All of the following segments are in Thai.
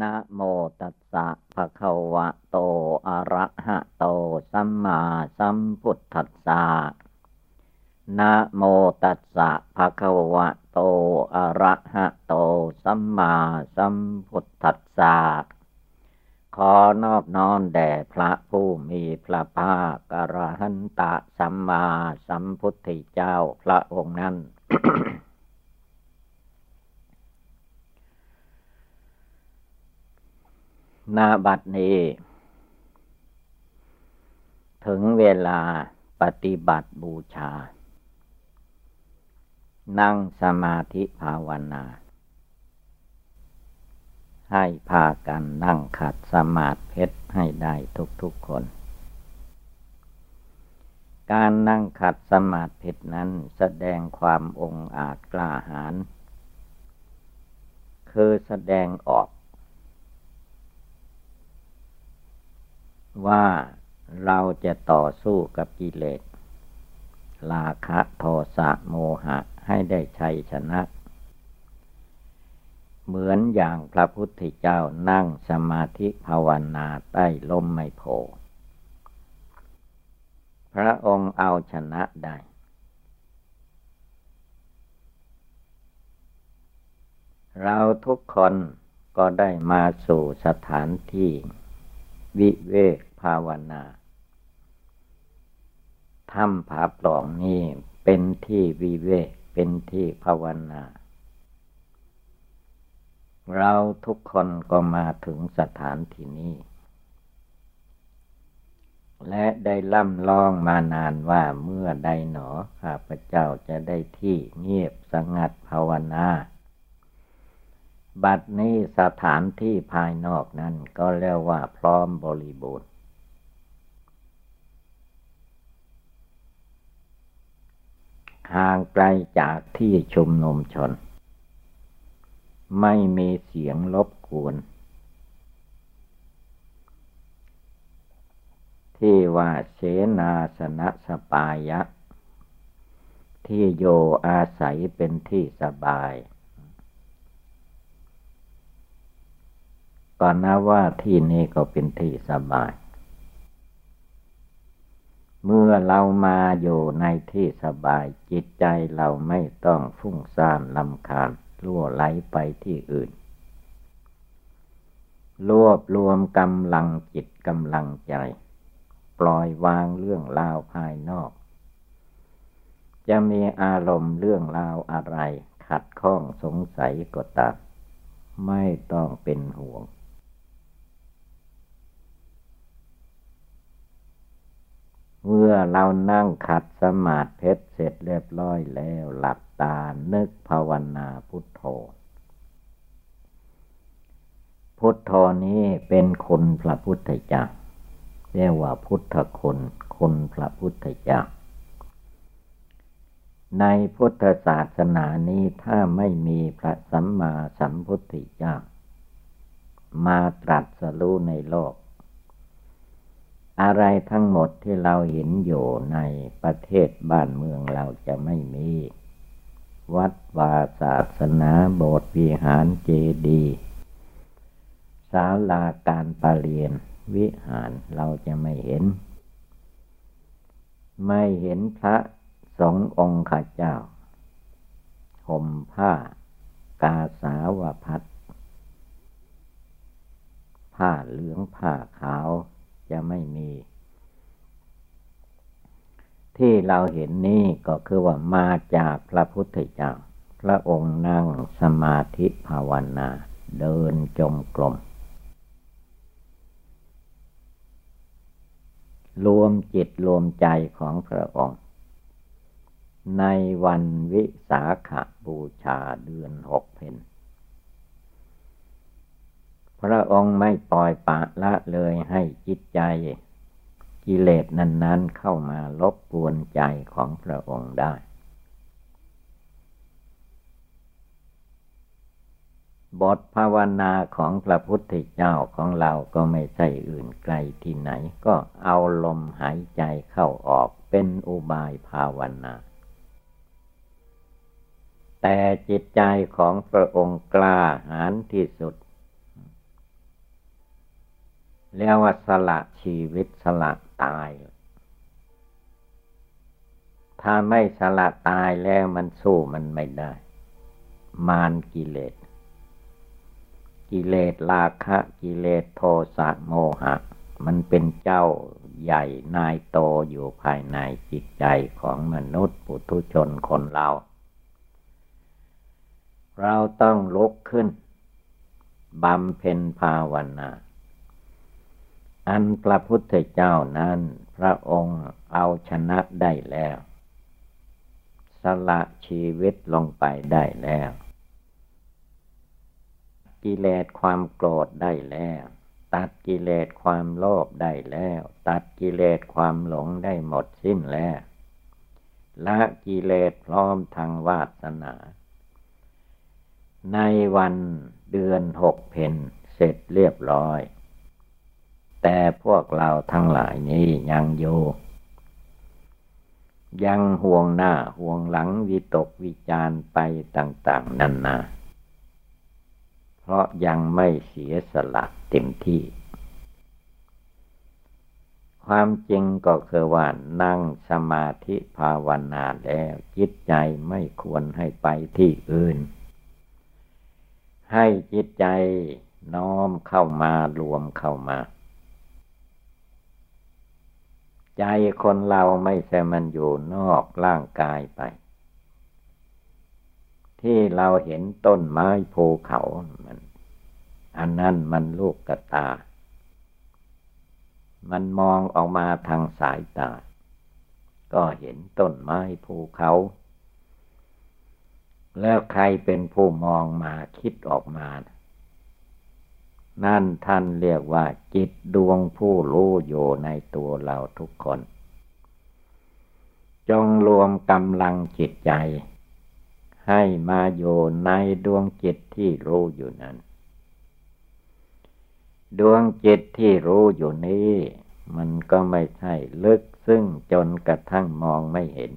นะโมตัสสะภะคะวะโต อะระหะโต สัมมาสัมพุทธัสสะนะโมตัสสะภะคะวะโต อะระหะโต สัมมาสัมพุทธัสสะขอนอบน้อมแด่พระผู้มีพระภาคอรหันตะสัมมาสัมพุทธเจ้าพระองค์นั้น นาบัดนี้ ถึงเวลาปฏิบัติบูชา นั่งสมาธิภาวนา ให้พากันนั่งขัดสมาธิเพชรให้ได้ทุกๆคน การนั่งขัดสมาธินั้นแสดงความองอาจกล้าหาญคือแสดงออก ว่าเราจะต่อสู้กับกิเลสราคะโทสะโมหะให้ได้ชัยชนะ เหมือนอย่างพระพุทธเจ้านั่งสมาธิภาวนาใต้ลมไมโพพระองค์เอาชนะได้ เราทุกคนก็ได้มาสู่สถานที่ วิเวกภาวนาถ้ำผาปล่องนี่เป็นที่วิเวกเป็นที่ภาวนา เราทุกคนก็มาถึงสถานที่นี้ และได้ล่ำลองมานานว่าเมื่อใดหนอข้าพเจ้าจะได้ที่เงียบสงัดภาวนา บัดนี้สถานที่ภายนอกนั้นก็เรียกว่าพร้อมบริบูรณ์ ห่างไกลจากที่ชุมนุมชน ไม่มีเสียงรบกวน ที่ว่าเสนาสนะสปายะ ที่โยอาศัยเป็นที่สบาย ก็นับว่าที่นี้ก็เป็นที่สบาย เมื่อเรามาอยู่ในที่สบายจิตใจเราไม่ต้องฟุ้งซ่านลำคาญล่วไหลไปที่อื่น รวบรวมกำลังจิตกำลังใจ ปล่อยวางเรื่องราวภายนอก จะมีอารมณ์เรื่องราวอะไร ขัดข้องสงสัยก็ตามไม่ต้องเป็นห่วง เมื่อเรานั่งขัดสมาธิเสร็จเรียบร้อยแล้วหลับตานึกภาวนาพุทโธ พุทโธนี้เป็นคุณพระพุทธเจ้าเรียกว่าพุทธคุณคุณพระพุทธเจ้าในพุทธศาสนานี้ถ้าไม่มีพระสัมมาสัมพุทธเจ้ามาตรัสรู้ในโลก อะไรทั้งหมดที่เราเห็นอยู่ในประเทศบ้านเมืองเราจะไม่มี วัดวาศาสนาโบสถ์วิหารเจดีย์ศาลาการประเรียนวิหารเราจะไม่เห็น ไม่เห็นพระสององค์ข้าเจ้าห่มผ้ากาสาวพัดผ้าเหลืองผ้าขาว จะไม่มี ที่เราเห็นนี่ก็คือว่ามาจากพระพุทธเจ้า พระองค์นั่งสมาธิภาวนา เดินจงกรมรวมจิตรวมใจของพระองค์ ในวันวิสาขาบูชาเดือนหกเพน พระองค์ไม่ปล่อยปะละเลยให้จิตใจ กิเลสนั้น ๆ เข้ามาลบกวนใจของพระองค์ได้ บทภาวนาของพระพุทธเจ้าของเราก็ไม่ใช่อื่นไกลที่ไหน ก็เอาลมหายใจเข้าออกเป็นอุบายภาวนาแต่จิตใจของพระองค์กล้าหาญที่สุด เรียกว่าสละชีวิตสละตาย ถ้าไม่สละตายแล้วมันสู้มันไม่ได้ มานกิเลส กิเลสราคะ กิเลสโทสะโมหะ มันเป็นเจ้าใหญ่นายโตอยู่ภายในจิตใจของมนุษย์ปุถุชนคนเรา เราต้องลุกขึ้นบำเพ็ญภาวนา อันพระพุทธเจ้านั้น พระองค์เอาชนะได้แล้ว สละชีวิตลงไปได้แล้ว กิเลสความโกรธได้แล้ว ตัดกิเลสความโลภได้แล้ว ตัดกิเลสความหลงได้หมดสิ้นแล้วละกิเลสพร้อมทางวาสนา ในวันเดือนหกเพนเสร็จเรียบร้อย แต่พวกเราทั้งหลายนี้ยังอยู่ยังห่วงหน้าห่วงหลังวิตกวิจารไปต่าง ๆนันนา เพราะยังไม่เสียสละเต็มที่ ความจริงก็คือว่านั่งสมาธิภาวนาแล้วจิตใจไม่ควรให้ไปที่อื่น ให้จิตใจน้อมเข้ามารวมเข้ามา ใจคนเราไม่ใช่มันอยู่นอกร่างกายไป ที่เราเห็นต้นไม้ภูเขามัน อันนั้นมันลูกกระตา มันมองออกมาทางสายตา ก็เห็นต้นไม้ภูเขา แล้วใครเป็นผู้มองมาคิดออกมา นั่นท่านเรียกว่าจิตดวงผู้รู้อยู่ในตัวเราทุกคน จงรวมกำลังจิตใจ ให้มาอยู่ในดวงจิตที่รู้อยู่นั้น ดวงจิตที่รู้อยู่นี้ มันก็ไม่ใช่ลึกซึ่งจนกระทั่งมองไม่เห็น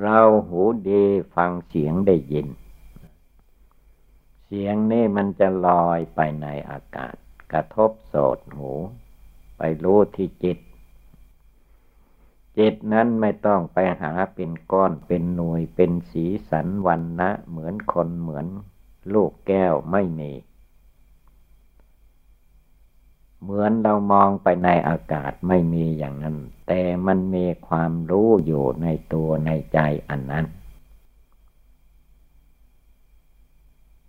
เราหูดีฟังเสียงได้ยิน เสียงนี่มันจะลอยไปในอากาศ กระทบโสดหู ไปรู้ที่จิต จิตนั้นไม่ต้องไปหาเป็นก้อนเป็นหน่วยเป็นสีสันวันนะเหมือนคนเหมือนลูกแก้วไม่มี เหมือนเรามองไปในอากาศไม่มีอย่างนั้น แต่มันมีความรู้อยู่ในตัวในใจอันนั้น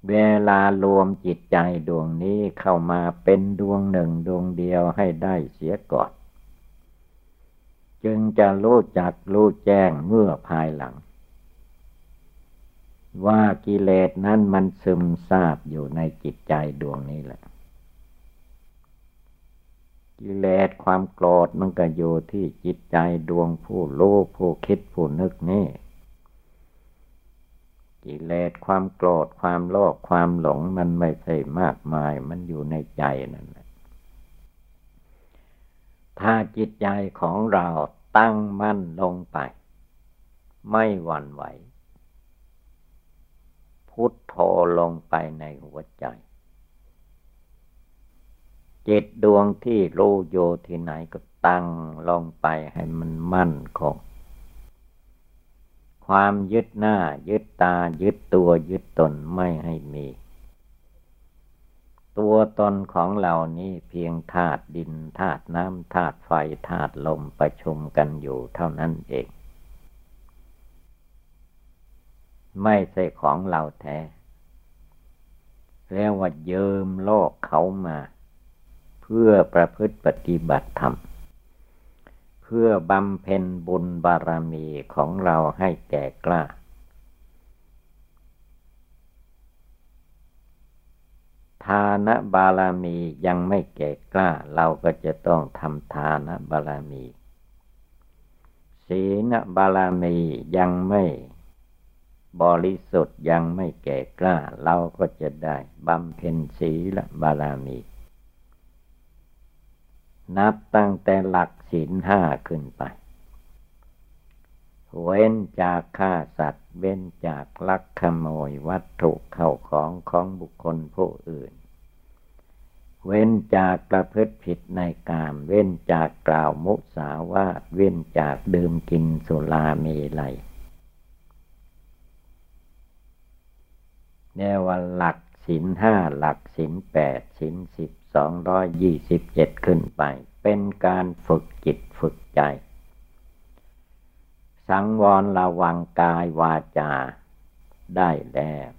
เวลารวมจิตใจดวงนี้เข้ามาเป็นดวงหนึ่งดวงเดียวให้ได้เสียก่อน จึงจะรู้จักรู้แจ้งเมื่อภายหลัง ว่ากิเลสนั้นมันซึมซาบอยู่ในจิตใจดวงนี้แหละ กิเลสความโกรธมันก็อยู่ที่จิตใจดวงผู้รู้ผู้คิดผู้นึกนี่ กิเลสความโกรธความโลภความหลงมันไม่ใช่มากมาย มันอยู่ในใจนั่นแหละ ถ้าจิตใจของเราตั้งมั่นลงไป ไม่หวั่นไหว พุทโธลงไปในหัวใจจิตดวงที่รู้โยที่ไหนก็ตั้งลงไปให้มันมั่นคง ความยึดหน้า ยึดตา ยึดตัว ยึดตนไม่ให้มี ตัวตนของเรานี้เพียงธาตุดินธาตุน้ำธาตุไฟธาตุลมประชุมกันอยู่เท่านั้นเอง ไม่ใช่ของเราแท้เรียกว่าเยิมโลกเขามา เพื่อประพฤติปฏิบัติธรรม พื่อบำเพ็ญบุญบารมีของเราให้แก่กล้า ทานบารมียังไม่แก่กล้า เราก็จะต้องทำทานบารมี ศีลบารมียังไม่บริสุทธิ์ยังไม่แก่กล้า เราก็จะได้บำเพ็ญศีลบารมี นับตั้งแต่หลักศีลห้าขึ้นไป เว้นจากฆ่าสัตว์ เว้นจากลักขโมยวัตถุเข้าของของบุคคลผู้อื่น เว้นจากประพฤติผิดในกาม เว้นจากกล่าวมุสาวาทเว้นจากดื่มกินสุราเมลัยแนวว่าหลักศินห้าหลักศินแปดศินสิบ สองร้อยยี่สิบเจ็ดขึ้นไป เป็นการฝึกจิตฝึกใจ สังวรระวังกายวาจาได้แล้ว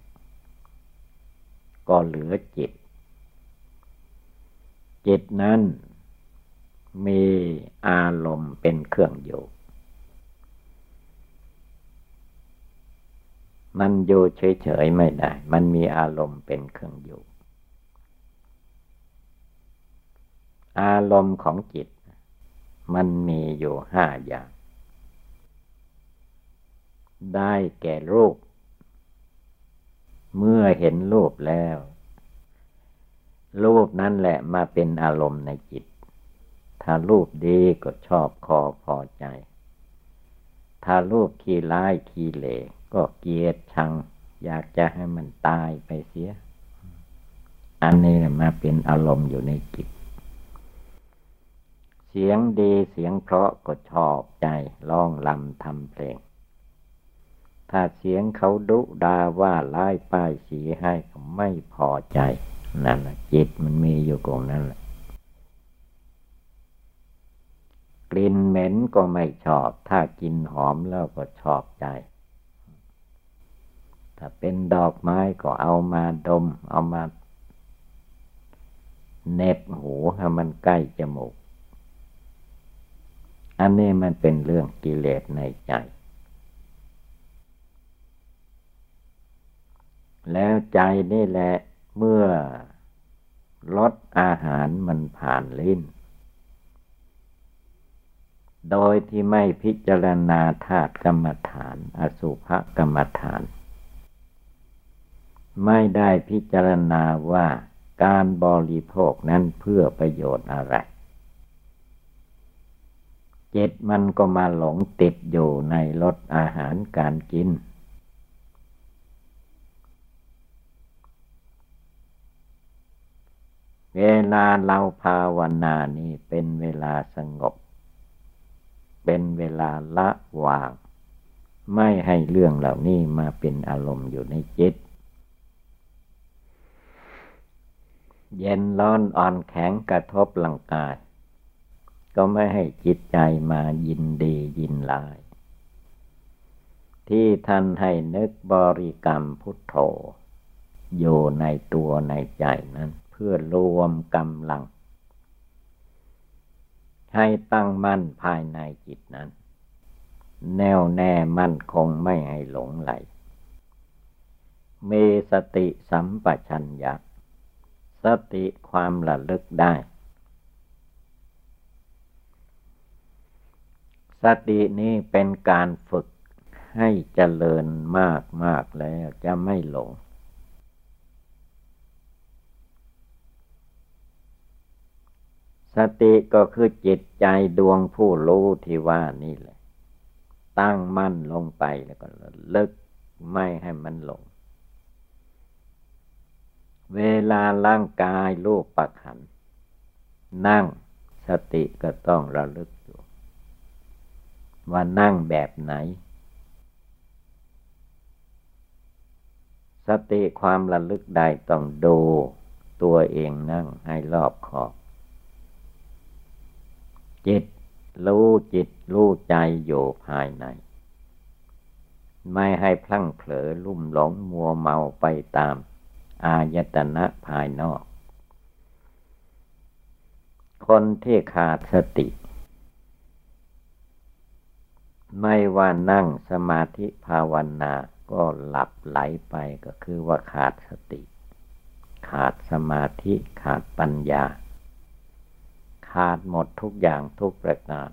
ก็เหลือจิต จิตนั้นมีอารมณ์เป็นเครื่องอยู่มันอยู่เฉยๆไม่ได้ มันมีอารมณ์เป็นเครื่องอยู่ อารมณ์ของจิต มันมีอยู่ห้าอย่าง ได้แก่รูป เมื่อเห็นรูปแล้ว รูปนั่นแหละมาเป็นอารมณ์ในจิต ถ้ารูปดีก็ชอบคอพอใจ ถ้ารูปขี้ร้ายขี้เหล่ก็เกลียดชัง อยากจะให้มันตายไปเสีย อันนี้มาเป็นอารมณ์อยู่ในจิต เสียงดีเสียงเพราะก็ชอบใจร้องลำทำเพลง ถ้าเสียงเขาดุดาว่าไล่ป้ายสีให้ก็ไม่พอใจ นั่นแหละจิตมันมีอยู่ตรงนั้นแหละกลิ่นเหม็นก็ไม่ชอบ ถ้ากินหอมแล้วก็ชอบใจ ถ้าเป็นดอกไม้ก็เอามาดม เอามาเน็บหูให้มันใกล้จมูก อันนี้มันเป็นเรื่องกิเลสในใจ แล้วใจนี่แหละเมื่อลดอาหารมันผ่านลิ้น โดยที่ไม่พิจารณาธาตุกรรมฐาน อสุภกรรมฐาน ไม่ได้พิจารณาว่าการบริโภคนั้นเพื่อประโยชน์อะไร จิตมันก็มาหลงติดอยู่ในรสอาหารการกิน เวลาเราภาวนานี่เป็นเวลาสงบ เป็นเวลาละวาง ไม่ให้เรื่องเหล่านี้มาเป็นอารมณ์อยู่ในจิต เย็นร้อนอ่อนแข็งกระทบหลังกาย ก็ไม่ให้จิตใจมายินดียินลาย ที่ท่านให้นึกบริกรรมพุทโธอยู่ในตัวในใจนั้น เพื่อรวมกำลัง ให้ตั้งมั่นภายในจิตนั้น แน่วแน่มั่นคงไม่ให้หลงไหลมีสติสัมปชัญญะสติความระลึกได้ สตินี้เป็นการฝึกให้เจริญมากมากแล้วจะไม่หลง สติก็คือจิตใจดวงผู้รู้ที่ว่านี่แหละ ตั้งมั่นลงไปแล้วก็ลึกไม่ให้มันหลง เวลาร่างกายรูปประขัน นั่งสติก็ต้องระลึก ว่านั่งแบบไหน สติความระลึกได้ต้องดูตัวเองนั่งให้รอบขอบ จิตรู้จิตรู้ใจอยู่ภายใน ไม่ให้พลั้งเผลอลุ่มหลงมัวเมาไปตาม อายตนะภายนอก คนที่ขาดสติ ไม่ว่านั่งสมาธิภาวนา ก็หลับไหลไปก็คือว่าขาดสติ ขาดสมาธิขาดปัญญา ขาดหมดทุกอย่างทุกประการ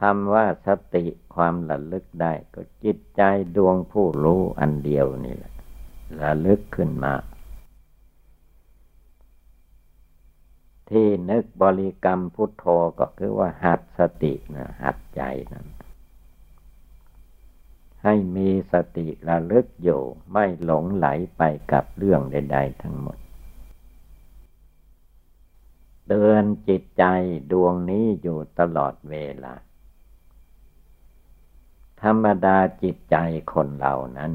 คำว่าสติความระลึกได้ก็จิตใจดวงผู้รู้อันเดียวนี่แหละระลึกขึ้นมา ที่นึกบริกรรมพุทโธก็คือว่าหัดสตินะหัดใจนั้นให้มีสติระลึกอยู่ ไม่หลงไหลไปกับเรื่องใด ๆ ทั้งหมดเตือนจิตใจดวงนี้อยู่ตลอดเวลา ธรรมดาจิตใจคนเหล่านั้น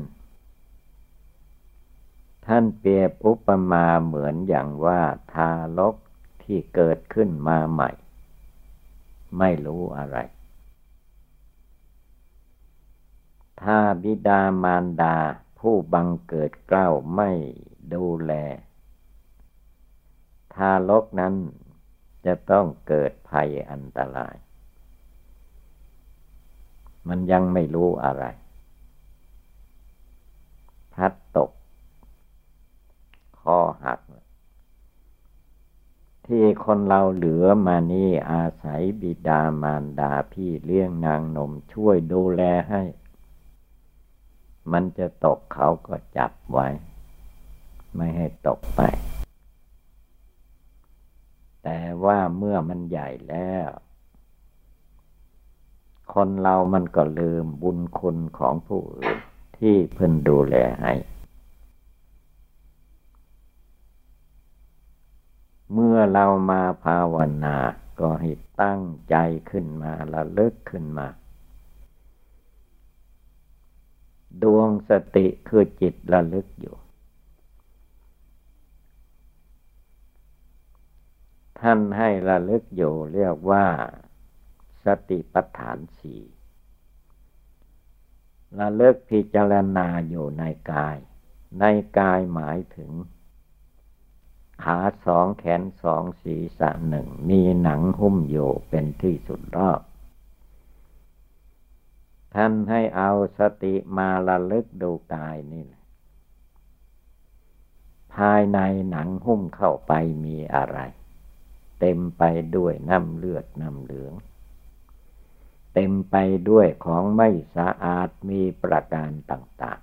ท่านเปรียบอุปมาเหมือนอย่างว่าทารก ที่เกิดขึ้นมาใหม่ ไม่รู้อะไร ถ้าบิดามารดาผู้บังเกิดเกล้าไม่ดูแล ทารกนั้นจะต้องเกิดภัยอันตราย มันยังไม่รู้อะไร พัดตก คอหัก ที่คนเราเหลือมานี่อาศัยบิดามารดาพี่เลี้ยงนางนมช่วยดูแลให้ มันจะตกเขาก็จับไว้ ไม่ให้ตกไป แต่ว่าเมื่อมันใหญ่แล้ว คนเรามันก็ลืมบุญคุณของผู้อื่นที่เพิ่นดูแลให้ เมื่อเรามาภาวนา ก็ให้ตั้งใจขึ้นมาละเลิกขึ้นมา ดวงสติคือจิตระลึกอยู่ ท่านให้ระลึกอยู่เรียกว่าสติปัฏฐานสี่ระลึกพิจารณาอยู่ในกาย ในกายหมายถึง ขาสองแขนสองศีรษะหนึ่ง มีหนังหุ้มอยู่เป็นที่สุดรอบท่านให้เอาสติมาระลึกดูกายนี่แหละ ภายในหนังหุ้มเข้าไปมีอะไร เต็มไปด้วยน้ำเลือดน้ำเหลือง เต็มไปด้วยของไม่สะอาดมีประการต่าง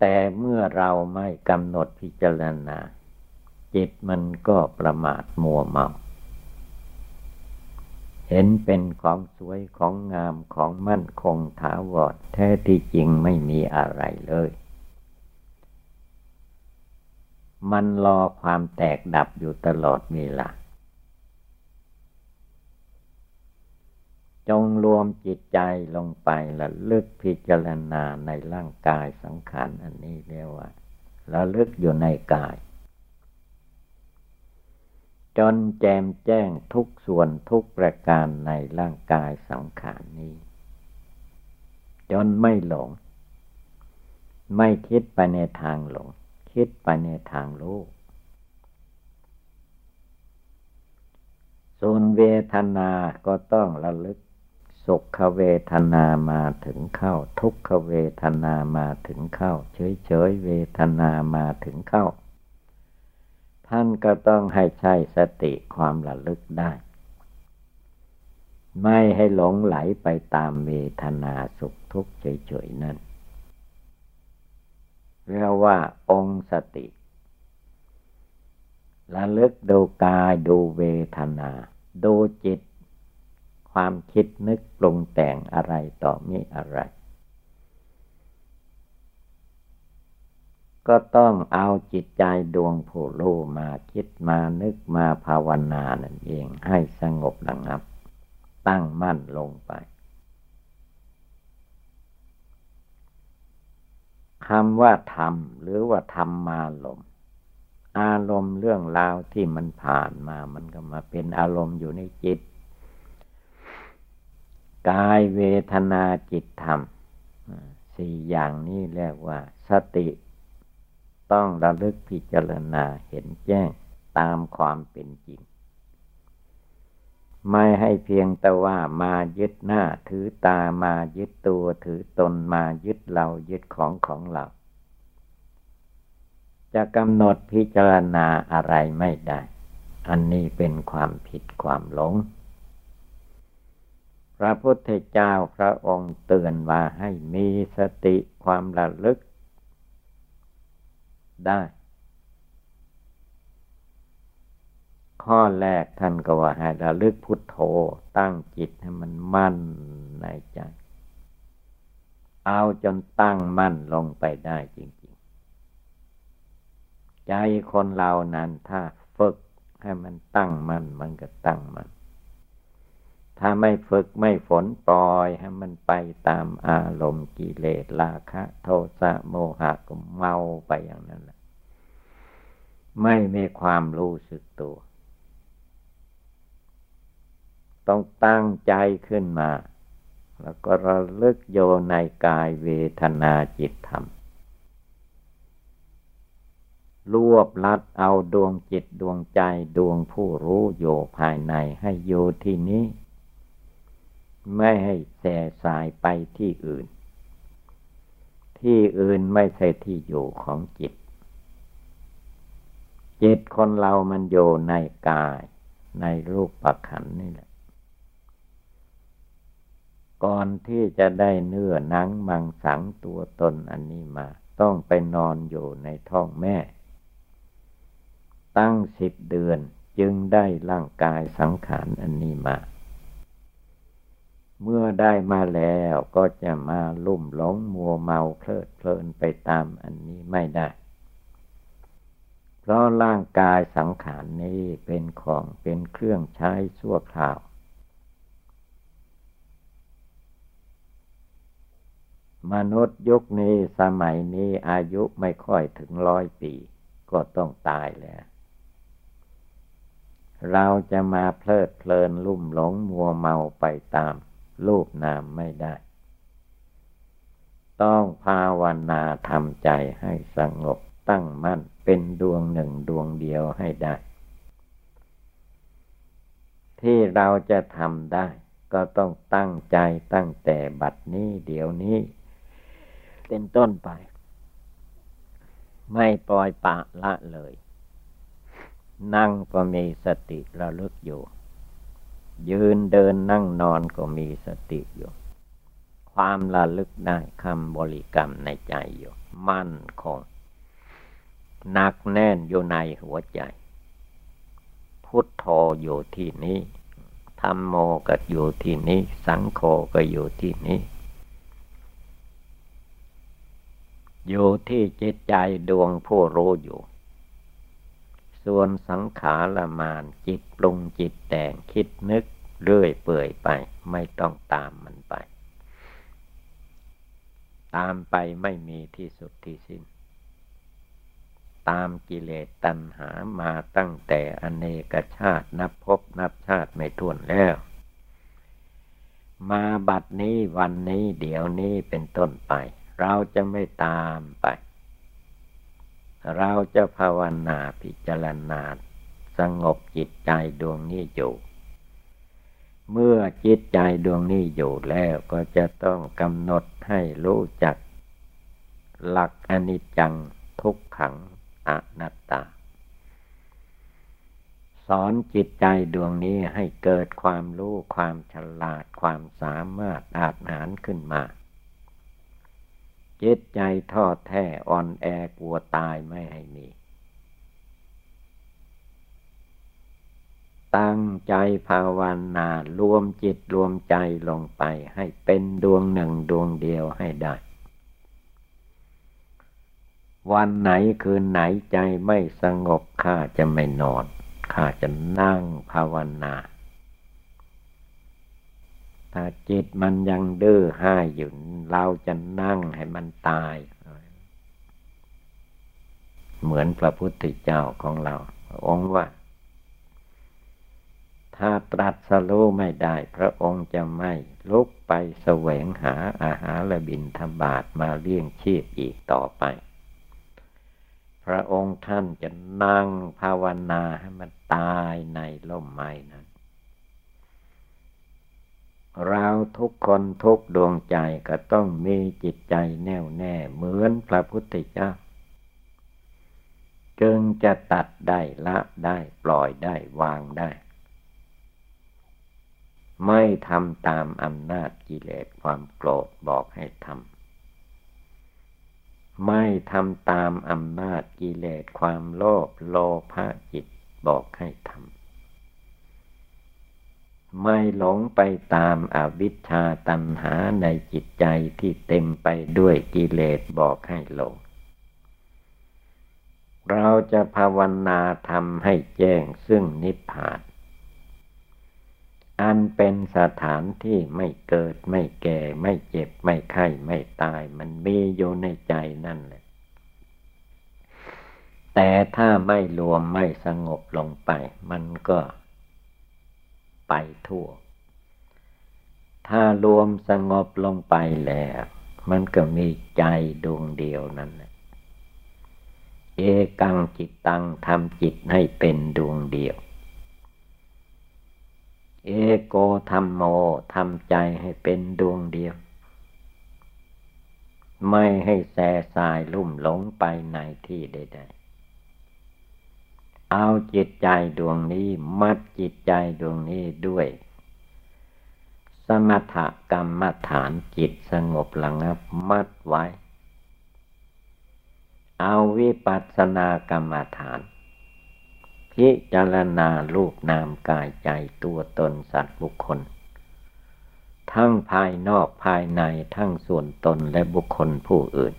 แต่เมื่อเราไม่กำหนดพิจารณา จิตมันก็ประมาทมัวเมา เห็นเป็นของสวยของงามของมั่นคงถาวรแท้ที่จริงไม่มีอะไรเลย มันรอความแตกดับอยู่ตลอดเวลา จงรวมจิตใจลงไปละลึกพิจารณาในร่างกายสังขารอันนี้เรียกว่าละลึกอยู่ในกาย จนแจมแจ้งทุกส่วนทุกประการในร่างกายสังขารนี้ จนไม่หลง ไม่คิดไปในทางหลง คิดไปในทางโลกส่วนเวทนาก็ต้องระลึก สุขเวทนามาถึงเข้า ทุกขเวทนามาถึงเข้า เฉยเฉยเวทนามาถึงเข้า ท่านก็ต้องให้ใช้สติความระลึกได้ ไม่ให้หลงไหลไปตามเวทนาสุขทุกข์เฉยๆนั่นเรียกว่าองค์สติระลึกดูกายดูเวทนา ดูจิต ความคิดนึกปรุงแต่งอะไรต่อมีอะไร ก็ต้องเอาจิตใจดวงผู้รู้มาคิดมานึกมาภาวนานั่นเองให้สงบระงับ ตั้งมั่นลงไปคำว่าธรรมหรือว่าธรรมมาลมอารมณ์เรื่องราวที่มันผ่านมามันก็มาเป็นอารมณ์อยู่ในจิต กายเวทนาจิตธรรมสี่อย่างนี้เรียกว่า สติต้องระลึกพิจารณาเห็นแจ้งตามความเป็นจริง ไม่ให้เพียงแต่ว่ามายึดหน้าถือตามายึดตัวถือตนมายึดเรายึดของของเรา จะกำหนดพิจารณาอะไรไม่ได้ อันนี้เป็นความผิดความหลง ระพุทธเจ้าพระองค์เตือนว่าให้มีสติความระลึกได้ ข้อแรกท่านก็ว่าให้ระลึกพุทโธตั้งจิตให้มันมั่นในใจ เอาจนตั้งมั่นลงไปได้จริง ๆ ใจคนเรานั้นถ้าฝึกให้มันตั้งมั่นมันก็ตั้งมั่น ถ้าไม่ฝึกไม่ฝนปล่อยให้มันไปตามอารมณ์กิเลสราคะ โทสะโมหะก็เมาไปอย่างนั้นแหละไม่มีความรู้สึกตัว ต้องตั้งใจขึ้นมา แล้วก็ระลึกโยในกายเวทนาจิตธรรม รวบลัดเอาดวงจิตดวงใจดวงผู้รู้อยู่ภายในให้อยู่ที่นี้ ไม่ให้แส่สายไปที่อื่น ที่อื่นไม่ใช่ที่อยู่ของจิต จิตคนเรามันอยู่ในกาย ในรูปประขันนี่แหละ ก่อนที่จะได้เนื้อหนังมังสังตัวตนอันนี้มา ต้องไปนอนอยู่ในท้องแม่ ตั้งสิบเดือนจึงได้ร่างกายสังขารอันนี้มา เมื่อได้มาแล้วก็จะมาลุ่มหลงมัวเมาเพลิดเพลินไปตามอันนี้ไม่ได้ เพราะร่างกายสังขารนี้เป็นของเป็นเครื่องใช้ชั่วคราว มนุษย์ยุคนี้สมัยนี้อายุไม่ค่อยถึงร้อยปี ก็ต้องตายแล้วเราจะมาเพลิดเพลินลุ่มหลงมัวเมาไปตาม รูปนามไม่ได้ ต้องภาวนาทำใจให้สงบตั้งมั่นเป็นดวงหนึ่งดวงเดียวให้ได้ ที่เราจะทำได้ ก็ต้องตั้งใจตั้งแต่บัดนี้เดี๋ยวนี้ เป็นต้นไป ไม่ปล่อยปะละเลย นั่งก็มีสติระลึกอยู่ ยืนเดินนั่งนอนก็มีสติอยู่ ความระลึกได้คำบริกรรมในใจอยู่ มั่นคงหนักแน่นอยู่ในหัวใจ พุทโธอยู่ที่นี้ธรรมโมก็อยู่ที่นี้ สังโฆก็อยู่ที่นี้ อยู่ที่จิตใจดวงผู้รู้อยู่ ส่วนสังขารมานจิตปรุงจิตแต่งคิดนึกเรื่อยเปื่อยไป ไม่ต้องตามมันไป ตามไปไม่มีที่สุดที่สิ้น ตามกิเลสตัณหามาตั้งแต่อเนกชาตินับพบนับชาติไม่ท้วนแล้ว มาบัดนี้วันนี้เดี๋ยวนี้เป็นต้นไป เราจะไม่ตามไป เราจะภาวนาพิจารณาสงบจิตใจดวงนี้อยู่ เมื่อจิตใจดวงนี้อยู่แล้วก็จะต้องกำหนดให้รู้จัก หลักอนิจจังทุกขังอนัตตา สอนจิตใจดวงนี้ให้เกิดความรู้ความฉลาดความสามารถอาจหารขึ้นมา จิตใจท้อแท้อ่อนแอกลัวตายไม่ให้มี ตั้งใจภาวนารวมจิตรวมใจลงไปให้เป็นดวงหนึ่งดวงเดียวให้ได้ วันไหนคืนไหนใจไม่สงบข้าจะไม่นอนข้าจะนั่งภาวนา ถ้าจิตมันยังดื้อห้าอยู่เราจะนั่งให้มันตาย เหมือนพระพุทธเจ้าของเรา องค์ว่า ถ้าตรัสรู้ไม่ได้ พระองค์จะไม่ลุกไปแสวงหาอาหารและบินธบาตมาเลี้ยงชีพอีกต่อไป พระองค์ท่านจะนั่งภาวนาให้มันตายในล่มไม้นั้น เราทุกคนทุกดวงใจก็ต้องมีจิตใจแน่วแน่เหมือนพระพุทธเจ้า จึงจะตัดได้ละได้ปล่อยได้วางได้ ไม่ทำตามอำนาจกิเลสความโกรธบอกให้ทำไม่ทำตามอำนาจกิเลสความโลภโลภะจิตบอกให้ทำ ไม่หลงไปตามอาวิชชาตัณหาในจิตใจที่เต็มไปด้วยกิเลสบอกให้หลง เราจะภาวนาทำให้แจ้งซึ่งนิพพาน อันเป็นสถานที่ไม่เกิดไม่แก่ไม่เจ็บไม่ไข้ไม่ตายมันมีอยู่ในใจนั่นแหละ แต่ถ้าไม่รวมไม่สงบลงไป มันก็ ไปทั่ว ถ้ารวมสงบลงไปแล้ว มันก็มีใจดวงเดียวนั่นเอกังจิตตังทำจิตให้เป็นดวงเดียว เอโกธรรมโมทำใจให้เป็นดวงเดียว ไม่ให้แสสายลุ่มหลงไปในที่ใดๆ เอาจิตใจดวงนี้มัดจิตใจดวงนี้ด้วย สมถกรรมฐานจิตสงบระงับมัดไว้ เอาวิปัสสนากรรมฐาน พิจารณารูปนามกายใจตัวตนสัตว์บุคคล ทั้งภายนอกภายในทั้งส่วนตนและบุคคลผู้อื่น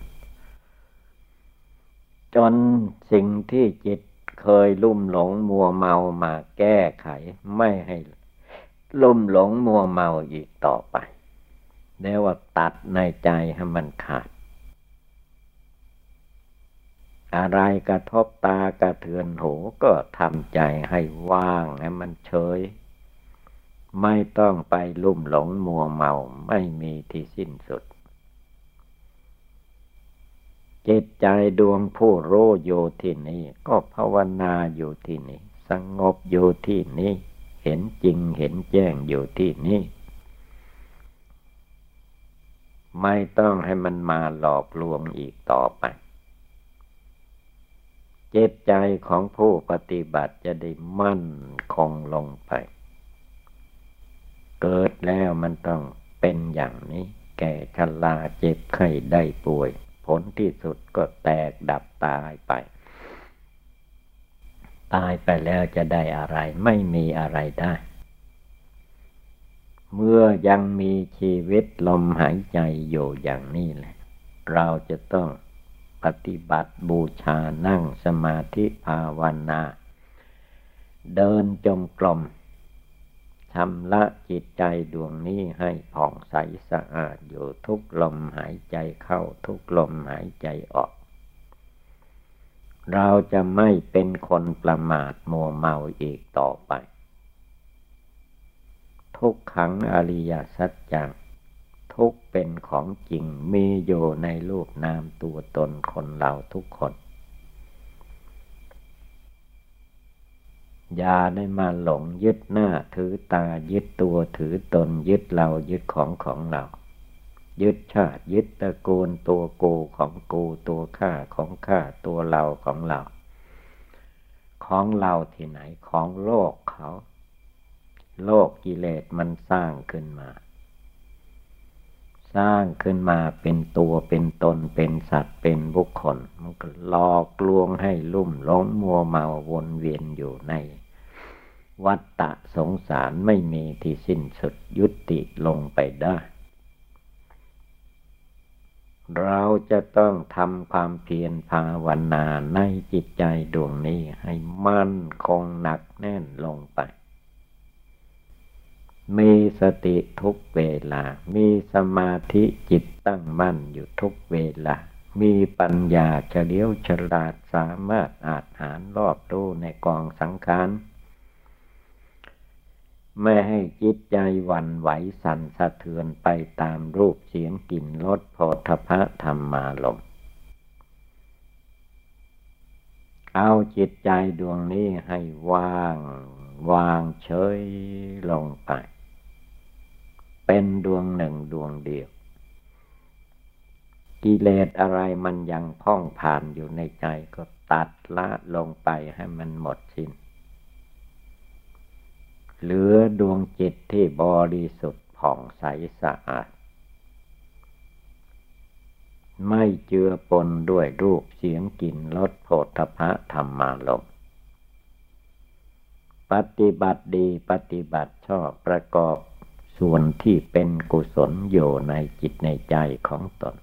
จนสิ่งที่จิต เคยลุ่มหลงมัวเมามาแก้ไข ไม่ให้ลุ่มหลงมัวเมาอีกต่อไปเรียกว่าตัดในใจให้มันขาด อะไรกระทบตากระเทือนหูก็ทำใจให้ว่างให้มันเฉย ไม่ต้องไปลุ่มหลงมัวเมาไม่มีที่สิ้นสุด จิตใจดวงผู้รู้อยู่ที่นี้ ก็ภาวนาอยู่ที่นี้ สงบอยู่ที่นี้ เห็นจริงเห็นแจ้งอยู่ที่นี้ ไม่ต้องให้มันมาหลอกลวงอีกต่อไปจิตใจของผู้ปฏิบัติจะได้มั่นคงลงไป เกิดแล้วมันต้องเป็นอย่างนี้ แก่ชราเจ็บไข้ได้ป่วย ผลที่สุดก็แตกดับตายไป ตายไปแล้วจะได้อะไรไม่มีอะไรได้ เมื่อยังมีชีวิตลมหายใจอยู่อย่างนี้แหละ เราจะต้องปฏิบัติบูชานั่งสมาธิภาวนา เดินจมกลม ชำระจิตใจดวงนี้ให้ผ่องใสสะอาดอยู่ทุกลมหายใจเข้าทุกลมหายใจออก เราจะไม่เป็นคนประมาทมัวเมาอีกต่อไป ทุกขังอริยสัจจัง ทุกเป็นของจริงมีอยู่ในรูปนามตัวตนคนเราทุกคน อย่าได้มาหลงยึดหน้าถือตายึดตัวถือตนยึดเรายึดของของเรา ยึดชาติยึดตระกูลตัวกูของกูตัวข้าของข้าตัวเราของเรา ของเราที่ไหนของโลกเขา โลกกิเลสมันสร้างขึ้นมา สร้างขึ้นมาเป็นตัวเป็นตนเป็นสัตว์เป็นบุคคล มันก็หลอกลวงให้ลุ่มหลงมัวเมาวนเวียนอยู่ใน วัฏฏะสงสารไม่มีที่สิ้นสุดยุติลงไปได้ เราจะต้องทำความเพียรภาวนาในจิตใจดวงนี้ให้มั่นคงหนักแน่นลงไป มีสติทุกเวลา มีสมาธิจิตตั้งมั่นอยู่ทุกเวลา มีปัญญาเฉลียวฉลาดสามารถอาจหารรอบรู้ในกองสังขาร ไม่ให้จิตใจวันไหวสั่นสะเทือนไปตามรูปเสียงกลิ่นรสโผฏฐะธรรมาลมเอาจิตใจดวงนี้ให้ว่าง วางเฉยลงไป เป็นดวงหนึ่งดวงเดียว กิเลสอะไรมันยังพ่องผ่านอยู่ในใจก็ตัดละลงไปให้มันหมดสิน้น เหลือดวงจิตที่บริสุทธิ์ผ่องใสสะอาด ไม่เจือปนด้วยรูปเสียงกลิ่นรสโผฏฐะธรรมารมปฏิบัติดีปฏิบัติชอบประกอบ ส่วนที่เป็นกุศลอยู่ในจิตในใจของตน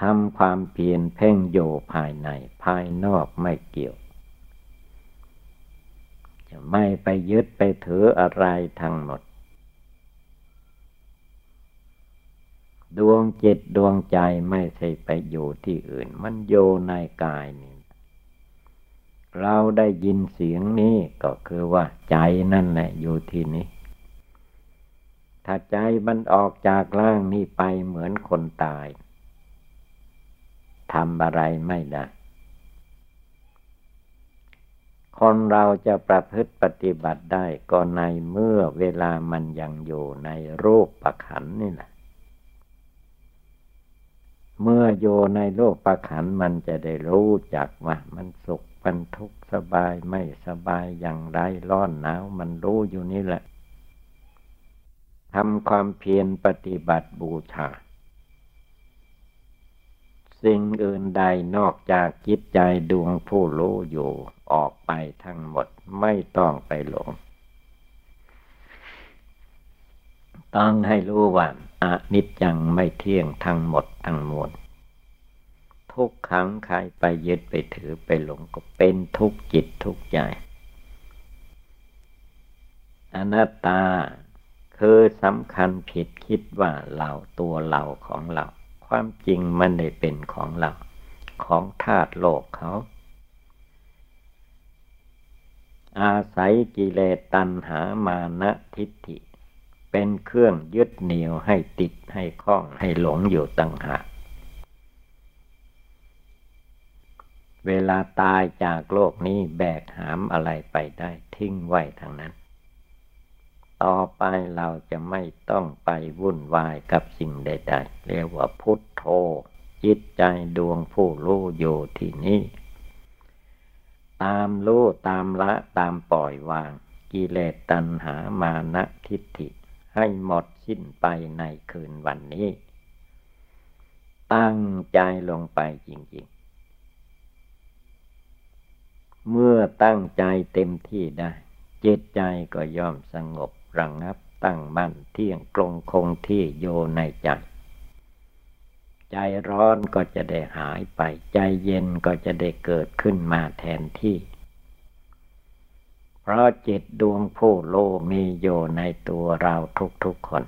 ทำความเพียรเพ่งโยภายในภายนอกไม่เกี่ยว จะไม่ไปยึดไปถืออะไรทั้งหมด ดวงจิตดวงใจไม่ใช่ไปอยู่ที่อื่น มันโยในกายนี่ เราได้ยินเสียงนี้ก็คือว่าใจนั่นแหละอยู่ที่นี้ ถ้าใจมันออกจากร่างนี้ไปเหมือนคนตายทำอะไรไม่ได้ คนเราจะประพฤติปฏิบัติได้ก็ในเมื่อเวลามันยังอยู่ในรูปประขันนี่แหละ เมื่อโยในโลกประขันมันจะได้รู้จักว่ามันสุข มันทุกข์สบายไม่สบายอย่างไรร้อนหนาวมันรู้อยู่นี่แหละทำความเพียรปฏิบัติบูชา สิ่งอื่นใดนอกจากจิตใจดวงผู้รู้อยู่ออกไปทั้งหมดไม่ต้องไปหลง ต้องให้รู้ว่าอนิจจังไม่เที่ยงทั้งหมดทั้งมวล ทุกครั้งใครไปยึดไปถือไปหลงก็เป็นทุกจิตทุกใจ อนัตตาคือสำคัญผิดคิดว่าเราตัวเราของเรา ความจริงมันได้เป็นของเรา ของธาตุโลกเขา อาศัยกิเลสตัณหามานะทิฏฐิ เป็นเครื่องยึดเหนี่ยวให้ติดให้คล้องให้หลงอยู่ตั้งหาก เวลาตายจากโลกนี้แบกหามอะไรไปได้ทิ้งไว้ทางนั้น ต่อไปเราจะไม่ต้องไปวุ่นวายกับสิ่งใด ๆ เรียกว่าพุทโธจิตใจดวงผู้รู้อยู่ที่นี่ตามรู้ตามละตามปล่อยวาง กิเลสตัณหามานะทิฏฐิ ให้หมดสิ้นไปในคืนวันนี้ ตั้งใจลงไปจริงๆ เมื่อตั้งใจเต็มที่ได้ จิตใจก็ย่อมสงบระงงับตั้งมั่นเที่ยงตรงคงที่โยในใจ ใจร้อนก็จะได้หายไป ใจเย็นก็จะได้เกิดขึ้นมาแทนที่ เพราะจิตดวงผู้โลมีโยในตัวเราทุกๆคน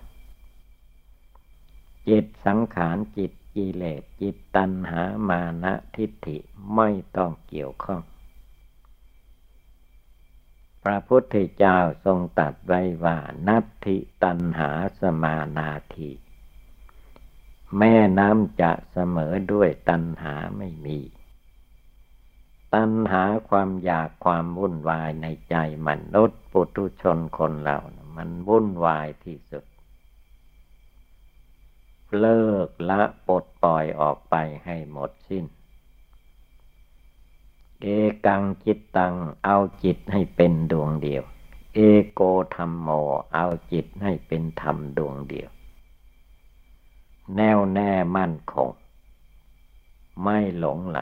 จิตสังขารจิตกิเลสจิตตัณหามานะทิฏฐิไม่ต้องเกี่ยวข้อง พระพุทธเจ้าทรงตัดไว้ว่านัตถิตันหาสมานาทีแม่น้ำจะเสมอด้วยตันหาไม่มี ตันหาความอยากความวุ่นวายในใจมนุษย์ปุถุชนคนเรามันวุ่นวายที่สุด เลิกละปลดปล่อยออกไปให้หมดสิ้น เอกังจิตตังเอาจิตให้เป็นดวงเดียว เอโกธรรมโมเอาจิตให้เป็นธรรมดวงเดียว แน่วแน่มั่นคง ไม่หลงไหล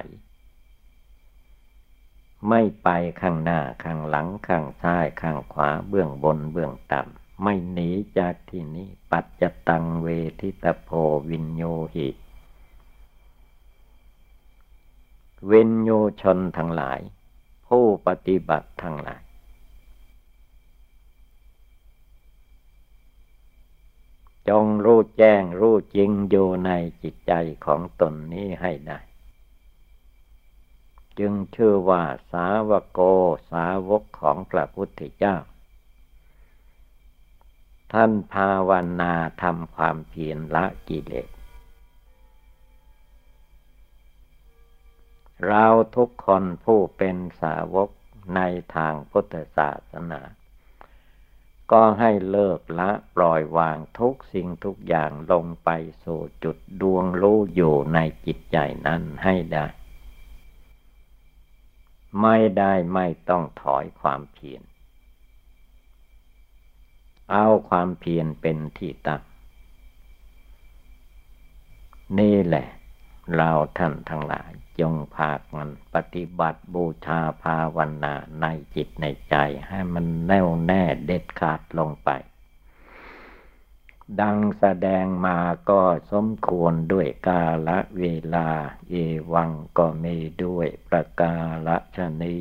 ไม่ไปข้างหน้าข้างหลังข้างซ้ายข้างขวาเบื้องบนเบื้องต่ำไม่หนีจากที่นี้ ปัจจตังเวทิตโพวินโยหิ เวนโยชนทั้งหลาย ผู้ปฏิบัติทั้งหลาย จงรู้แจ้งรู้จริงอยู่ในจิตใจของตนนี้ให้ได้ จึงชื่อว่าสาวโกสาวกของพระพุทธเจ้า ท่านภาวนาทำความเพียรละกิเลส เราทุกคนผู้เป็นสาวกในทางพุทธศาสนา ก็ให้เลิกละปล่อยวางทุกสิ่งทุกอย่างลงไปสู่จุดดวงรู้อยู่ในจิตใจนั้นให้ได้ ไม่ได้ไม่ต้องถอยความเพียรเอาความเพียรเป็นที่ตั้งนี่แหละ เราท่านทั้งหลายจงพากันปฏิบัติบูชาภาวนาในจิตในใจให้มันแน่วแน่เด็ดขาดลงไป ดังแสดงมาก็สมควรด้วยกาละเวลา เอวังก็มีด้วยประกาละชนี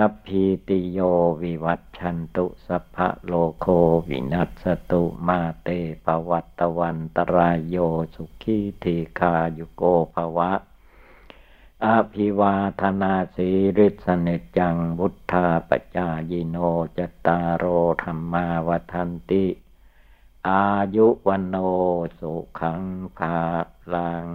สัพพีติโยวิวัตชันตุสัพพะโลโควินัสตุมาเตปวัตตวันตรายโยสุขีทีคายุโกภวะ อภิวาธนาสีริสเนจังบุทธาปจายโนจตารโอธรรมาวันติ อายุวันโนสุขังภาลัง